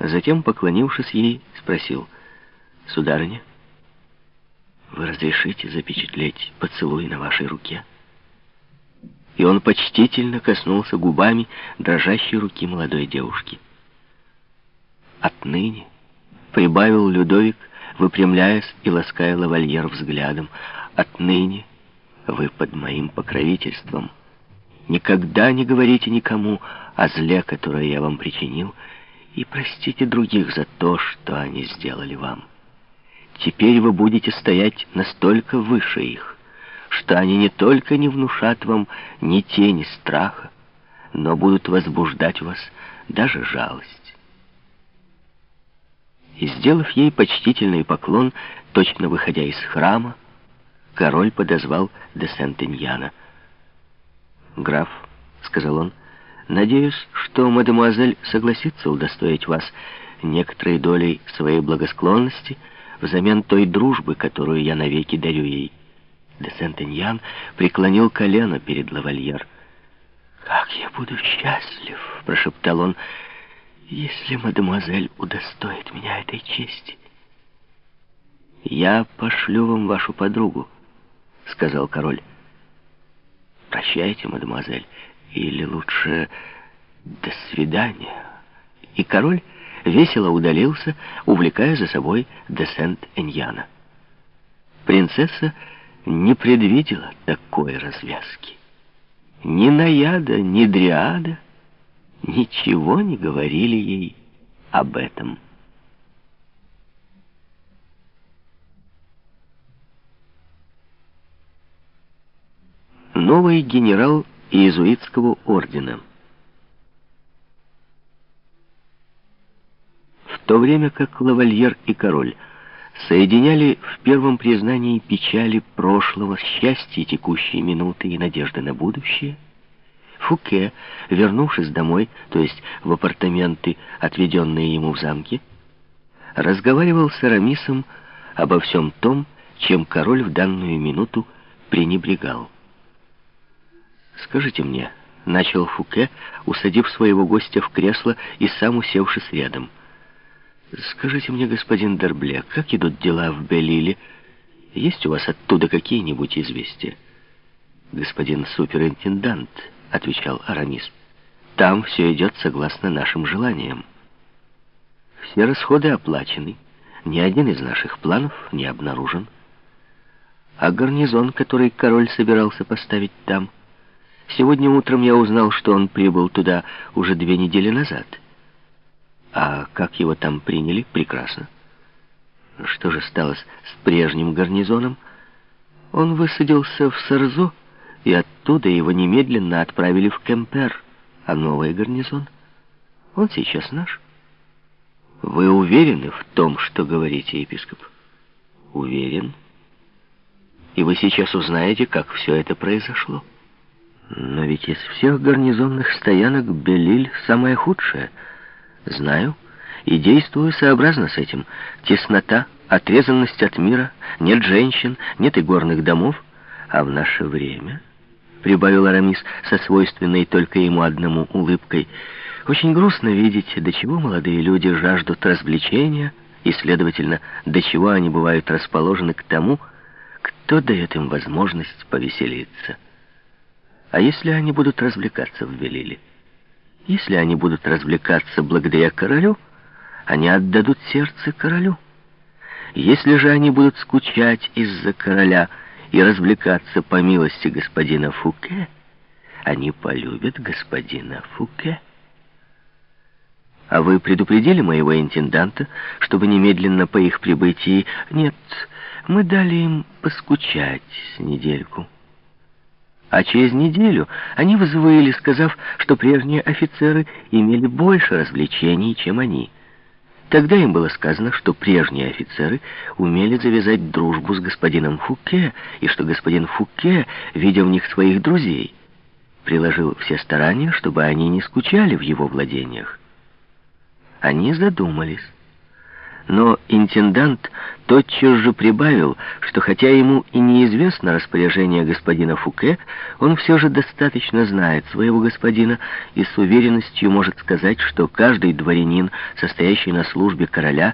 Затем, поклонившись ей, спросил, «Сударыня, вы разрешите запечатлеть поцелуй на вашей руке?» И он почтительно коснулся губами дрожащей руки молодой девушки. «Отныне», — прибавил Людовик, выпрямляясь и лаская лавальер взглядом, «отныне вы под моим покровительством. Никогда не говорите никому о зле, которое я вам причинил, — и простите других за то, что они сделали вам. Теперь вы будете стоять настолько выше их, что они не только не внушат вам ни тени страха, но будут возбуждать у вас даже жалость. И, сделав ей почтительный поклон, точно выходя из храма, король подозвал де Сентеньяна. «Граф», — сказал он, — Надеюсь, что мадемуазель согласится удостоить вас некоторой долей своей благосклонности взамен той дружбы, которую я навеки дарю ей. Де Сентеньян преклонил колено перед лавальер. «Как я буду счастлив!» — прошептал он. «Если мадемуазель удостоит меня этой чести». «Я пошлю вам вашу подругу», — сказал король. «Прощайте, мадемуазель». Или лучше «до свидания». И король весело удалился, увлекая за собой де Сент-Эньяна. Принцесса не предвидела такой развязки. Ни Наяда, ни Дриада ничего не говорили ей об этом. Новый генерал иезуитского ордена. В то время как лавальер и король соединяли в первом признании печали прошлого, счастья текущей минуты и надежды на будущее, Фуке, вернувшись домой, то есть в апартаменты, отведенные ему в замке, разговаривал с Арамисом обо всем том, чем король в данную минуту пренебрегал. «Скажите мне», — начал Фуке, усадив своего гостя в кресло и сам усевшись рядом. «Скажите мне, господин Дербле, как идут дела в Белиле? Есть у вас оттуда какие-нибудь известия?» «Господин суперинтендант», — отвечал Арамис, — «там все идет согласно нашим желаниям. Все расходы оплачены, ни один из наших планов не обнаружен. А гарнизон, который король собирался поставить там — Сегодня утром я узнал, что он прибыл туда уже две недели назад. А как его там приняли? Прекрасно. Что же стало с прежним гарнизоном? Он высадился в Сарзо, и оттуда его немедленно отправили в Кемпер. А новый гарнизон? Он сейчас наш. Вы уверены в том, что говорите, епископ? Уверен. И вы сейчас узнаете, как все это произошло. Но ведь из всех гарнизонных стоянок Белиль самая худшая. Знаю и действую сообразно с этим. Теснота, отрезанность от мира, нет женщин, нет и горных домов. А в наше время, прибавил Арамис со свойственной только ему одному улыбкой, очень грустно видеть, до чего молодые люди жаждут развлечения, и, следовательно, до чего они бывают расположены к тому, кто дает им возможность повеселиться. А если они будут развлекаться в Белиле? Если они будут развлекаться благодаря королю, они отдадут сердце королю. Если же они будут скучать из-за короля и развлекаться по милости господина Фуке, они полюбят господина Фуке. А вы предупредили моего интенданта, чтобы немедленно по их прибытии... Нет, мы дали им поскучать с недельку. А через неделю они взвыли, сказав, что прежние офицеры имели больше развлечений, чем они. Тогда им было сказано, что прежние офицеры умели завязать дружбу с господином Фуке, и что господин Фуке, видя в них своих друзей, приложил все старания, чтобы они не скучали в его владениях. Они задумались. Но интендант тотчас же прибавил, что хотя ему и неизвестно распоряжение господина Фуке, он все же достаточно знает своего господина и с уверенностью может сказать, что каждый дворянин, состоящий на службе короля,